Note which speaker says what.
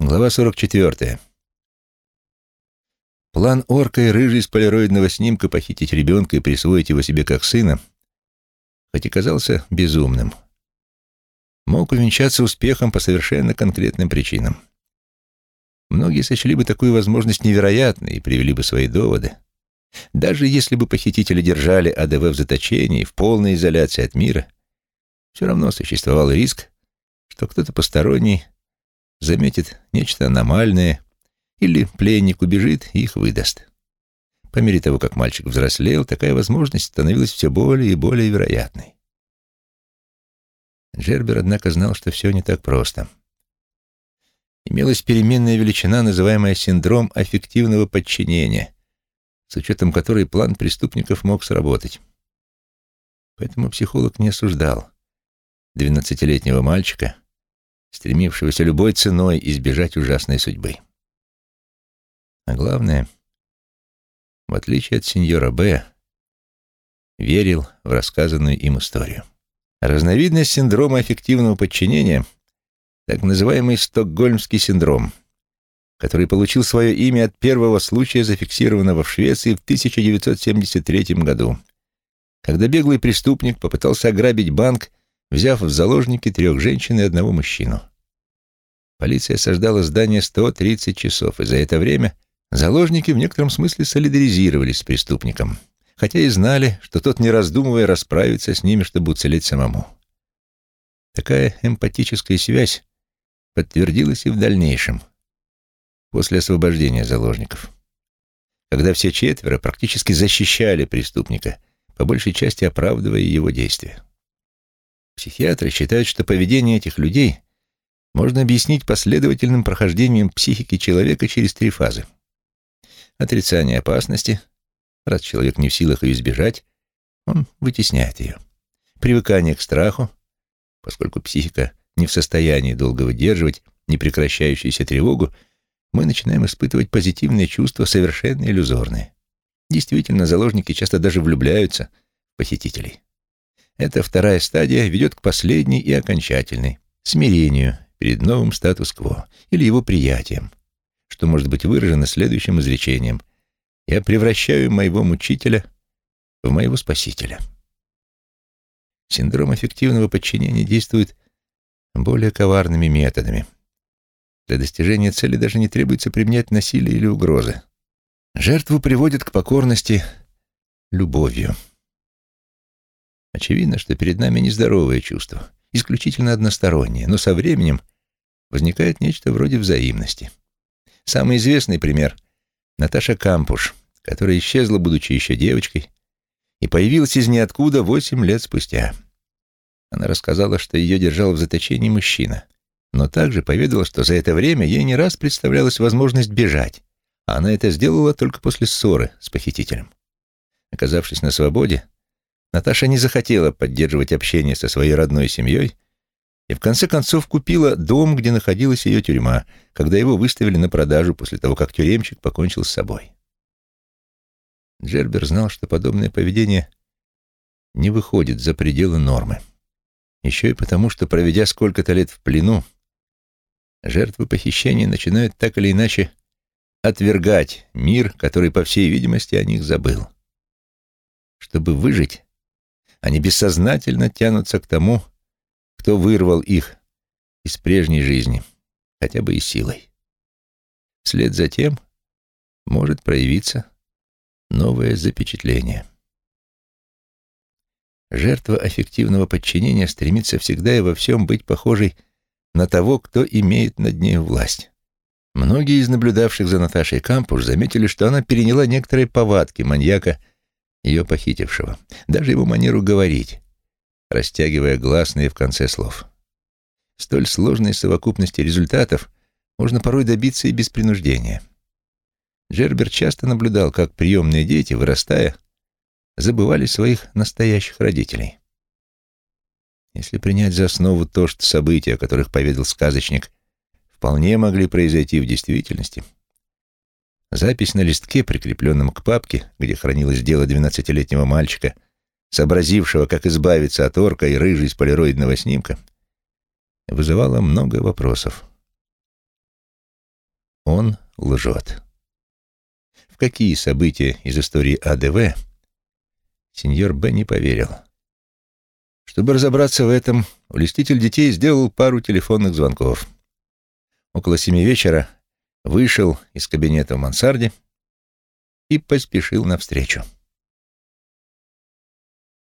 Speaker 1: Глава 44. План орка и рыжий с полироидного снимка похитить ребенка и присвоить его себе как сына, хоть и казался безумным, мог увенчаться успехом по совершенно конкретным причинам. Многие сочли бы такую возможность невероятной и привели бы свои доводы. Даже если бы похитители держали АДВ в заточении, в полной изоляции от мира, все равно существовал риск, что кто-то посторонний заметит нечто аномальное, или пленник убежит и их выдаст. По мере того, как мальчик взрослел, такая возможность становилась все более и более вероятной. Джербер, однако, знал, что все не так просто. Имелась переменная величина, называемая синдром аффективного подчинения, с учетом которой план преступников мог сработать. Поэтому психолог не осуждал двенадцатилетнего мальчика, стремившегося любой ценой избежать ужасной судьбы. А главное, в отличие от сеньора Б, верил в рассказанную им историю. Разновидность синдрома эффективного подчинения — так называемый стокгольмский синдром, который получил свое имя от первого случая, зафиксированного в Швеции в 1973 году, когда беглый преступник попытался ограбить банк взяв в заложники трех женщин и одного мужчину. Полиция осаждала здание 130 часов, и за это время заложники в некотором смысле солидаризировались с преступником, хотя и знали, что тот, не раздумывая, расправится с ними, чтобы уцелеть самому. Такая эмпатическая связь подтвердилась и в дальнейшем, после освобождения заложников, когда все четверо практически защищали преступника, по большей части оправдывая его действия. Психиатры считают, что поведение этих людей можно объяснить последовательным прохождением психики человека через три фазы. Отрицание опасности, раз человек не в силах ее избежать, он вытесняет ее. Привыкание к страху, поскольку психика не в состоянии долго выдерживать непрекращающуюся тревогу, мы начинаем испытывать позитивные чувства, совершенно иллюзорные. Действительно, заложники часто даже влюбляются в похитителей. Эта вторая стадия ведет к последней и окончательной — смирению перед новым статус-кво или его приятием, что может быть выражено следующим изречением «Я превращаю моего мучителя в моего спасителя». Синдром эффективного подчинения действует более коварными методами. Для достижения цели даже не требуется применять насилие или угрозы. Жертву приводят к покорности любовью. Очевидно, что перед нами нездоровое чувство, исключительно одностороннее, но со временем возникает нечто вроде взаимности. Самый известный пример — Наташа Кампуш, которая исчезла, будучи еще девочкой, и появилась из ниоткуда восемь лет спустя. Она рассказала, что ее держал в заточении мужчина, но также поведала, что за это время ей не раз представлялась возможность бежать, а она это сделала только после ссоры с похитителем. Оказавшись на свободе, Наташа не захотела поддерживать общение со своей родной семьей и в конце концов купила дом, где находилась ее тюрьма, когда его выставили на продажу после того, как тюремщик покончил с собой. Джербер знал, что подобное поведение не выходит за пределы нормы. Еще и потому, что, проведя сколько-то лет в плену, жертвы похищения начинают так или иначе отвергать мир, который, по всей видимости, о них забыл. Чтобы выжить, они бессознательно тянутся к тому, кто вырвал их из прежней жизни, хотя бы и силой. Вслед за тем может проявиться новое запечатление. Жертва аффективного подчинения стремится всегда и во всем быть похожей на того, кто имеет над ней власть. Многие из наблюдавших за Наташей Кампуш заметили, что она переняла некоторые повадки маньяка ее похитившего, даже его манеру говорить, растягивая гласные в конце слов. Столь сложной совокупности результатов можно порой добиться и без принуждения. Джербер часто наблюдал, как приемные дети, вырастая, забывали своих настоящих родителей. Если принять за основу то, что события, о которых поведал сказочник, вполне могли произойти в действительности — Запись на листке, прикрепленном к папке, где хранилось дело двенадцатилетнего мальчика, сообразившего, как избавиться от орка и рыжий из полироидного снимка, вызывала много вопросов. он лжет. В какие события из истории АДВ сеньор Б не поверил. Чтобы разобраться в этом, улеститель детей сделал пару телефонных звонков. Около семи вечера вышел из кабинета в мансарде и поспешил навстречу.